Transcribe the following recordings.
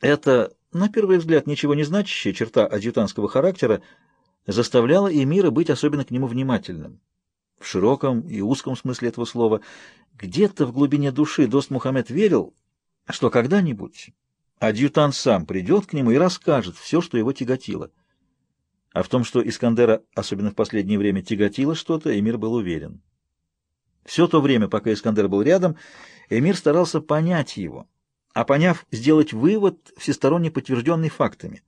Это, на первый взгляд, ничего не значащая черта адъютантского характера заставляла Эмира быть особенно к нему внимательным. В широком и узком смысле этого слова где-то в глубине души Дост Мухаммед верил, что когда-нибудь адъютант сам придет к нему и расскажет все, что его тяготило. А в том, что Искандера, особенно в последнее время, тяготило что-то, Эмир был уверен. Все то время, пока Искандер был рядом, Эмир старался понять его — а поняв, сделать вывод, всесторонне подтвержденный фактами.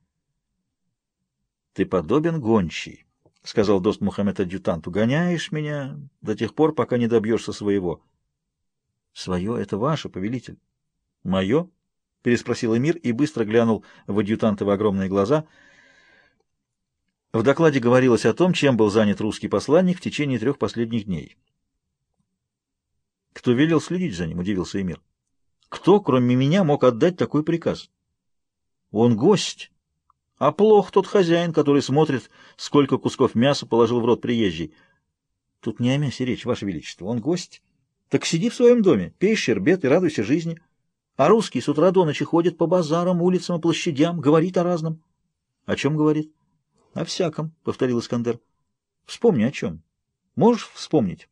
«Ты подобен гончий», — сказал дост Мухаммед адъютант. «Угоняешь меня до тех пор, пока не добьешься своего». «Свое — это ваше, повелитель». «Мое?» — переспросил Эмир и быстро глянул в адъютантовы огромные глаза. В докладе говорилось о том, чем был занят русский посланник в течение трех последних дней. «Кто велел следить за ним?» — удивился Эмир. Кто, кроме меня, мог отдать такой приказ? Он гость. А плох тот хозяин, который смотрит, сколько кусков мяса положил в рот приезжий. Тут не о мясе речь, Ваше Величество. Он гость. Так сиди в своем доме, пей щербет и радуйся жизни. А русский с утра до ночи ходит по базарам, улицам и площадям, говорит о разном. О чем говорит? О всяком, — повторил Искандер. Вспомни о чем. Можешь вспомнить?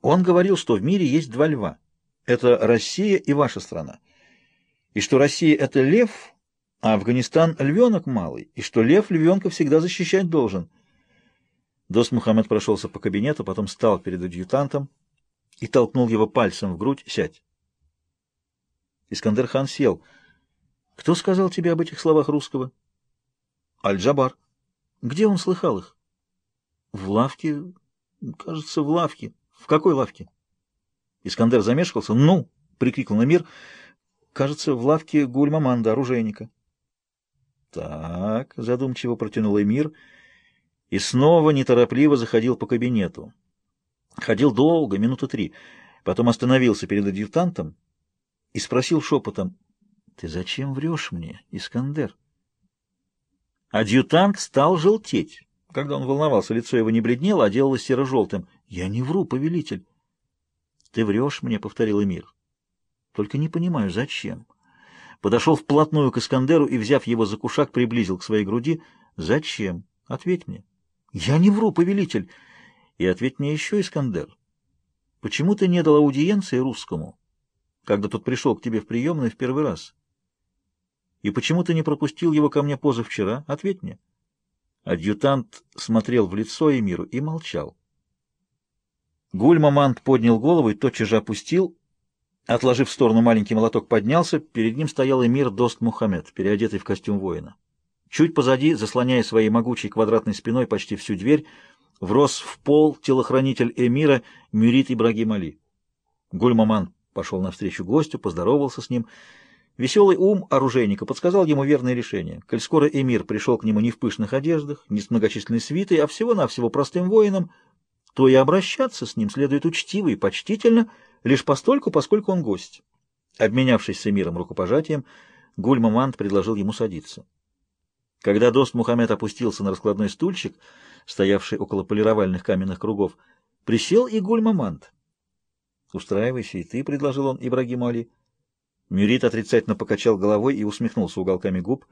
Он говорил, что в мире есть два льва это Россия и ваша страна. И что Россия — это лев, а Афганистан — львенок малый, и что лев львенка всегда защищать должен. Дос Мухаммед прошелся по кабинету, потом стал перед адъютантом и толкнул его пальцем в грудь. «Сядь!» Искандер хан сел. «Кто сказал тебе об этих словах русского?» «Аль-Джабар». «Где он слыхал их?» «В лавке. Кажется, в лавке. В какой лавке?» Искандер замешкался. «Ну!» — прикрикнул Эмир. «Кажется, в лавке Гульмаманда, оружейника». «Так», — задумчиво протянул Эмир и снова неторопливо заходил по кабинету. Ходил долго, минуты три, потом остановился перед адъютантом и спросил шепотом, «Ты зачем врешь мне, Искандер?» Адъютант стал желтеть. Когда он волновался, лицо его не бледнело, а делалось серо-желтым. «Я не вру, повелитель». «Ты врешь мне», — повторил Эмир. «Только не понимаю, зачем?» Подошел вплотную к Искандеру и, взяв его за кушак, приблизил к своей груди. «Зачем? Ответь мне». «Я не вру, повелитель!» «И ответь мне еще, Искандер. Почему ты не дал аудиенции русскому, когда тот пришел к тебе в приемную в первый раз? И почему ты не пропустил его ко мне позавчера? Ответь мне». Адъютант смотрел в лицо Эмиру и молчал. Гульмамант поднял голову и тотчас же опустил. Отложив в сторону маленький молоток, поднялся. Перед ним стоял эмир Дост Мухаммед, переодетый в костюм воина. Чуть позади, заслоняя своей могучей квадратной спиной почти всю дверь, врос в пол телохранитель эмира Мюрит Ибрагим Али. Гульмаман пошел навстречу гостю, поздоровался с ним. Веселый ум оружейника подсказал ему верное решение. Коль скоро эмир пришел к нему не в пышных одеждах, не с многочисленной свитой, а всего-навсего простым воином — то и обращаться с ним следует учтиво и почтительно, лишь постольку, поскольку он гость. Обменявшись с эмиром рукопожатием, Гуль-Мамант предложил ему садиться. Когда Дост Мухаммед опустился на раскладной стульчик, стоявший около полировальных каменных кругов, присел и Гуль-Мамант. «Устраивайся и ты», — предложил он Ибрагим Али. Мюрит отрицательно покачал головой и усмехнулся уголками губ.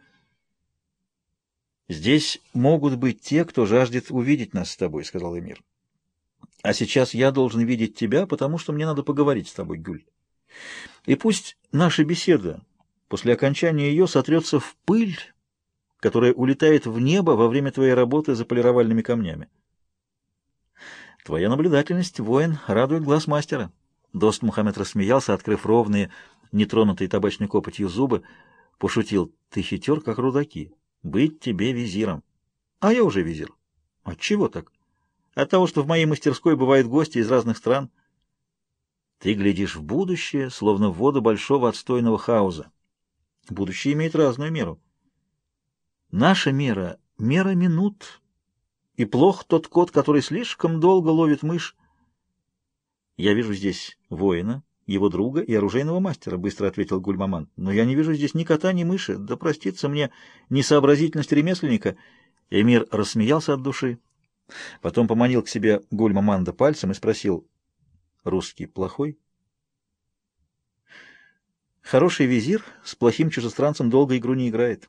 «Здесь могут быть те, кто жаждет увидеть нас с тобой», — сказал Эмир. А сейчас я должен видеть тебя, потому что мне надо поговорить с тобой, Гюль. И пусть наша беседа после окончания ее сотрется в пыль, которая улетает в небо во время твоей работы за полировальными камнями. Твоя наблюдательность, воин, радует глаз мастера. Дост Мухаммед рассмеялся, открыв ровные, нетронутые табачной копотью зубы, пошутил. Ты хитер, как рудаки. Быть тебе визиром. А я уже визир. Отчего так? От того, что в моей мастерской бывают гости из разных стран, ты глядишь в будущее, словно в воду большого отстойного хаоса. Будущее имеет разную меру. Наша мера — мера минут. И плох тот кот, который слишком долго ловит мышь. Я вижу здесь воина, его друга и оружейного мастера, — быстро ответил Гульмаман. Но я не вижу здесь ни кота, ни мыши. Да простится мне несообразительность ремесленника. Эмир рассмеялся от души. Потом поманил к себе Гульмаманда пальцем и спросил, «Русский плохой?» Хороший визир с плохим чужестранцем долго игру не играет.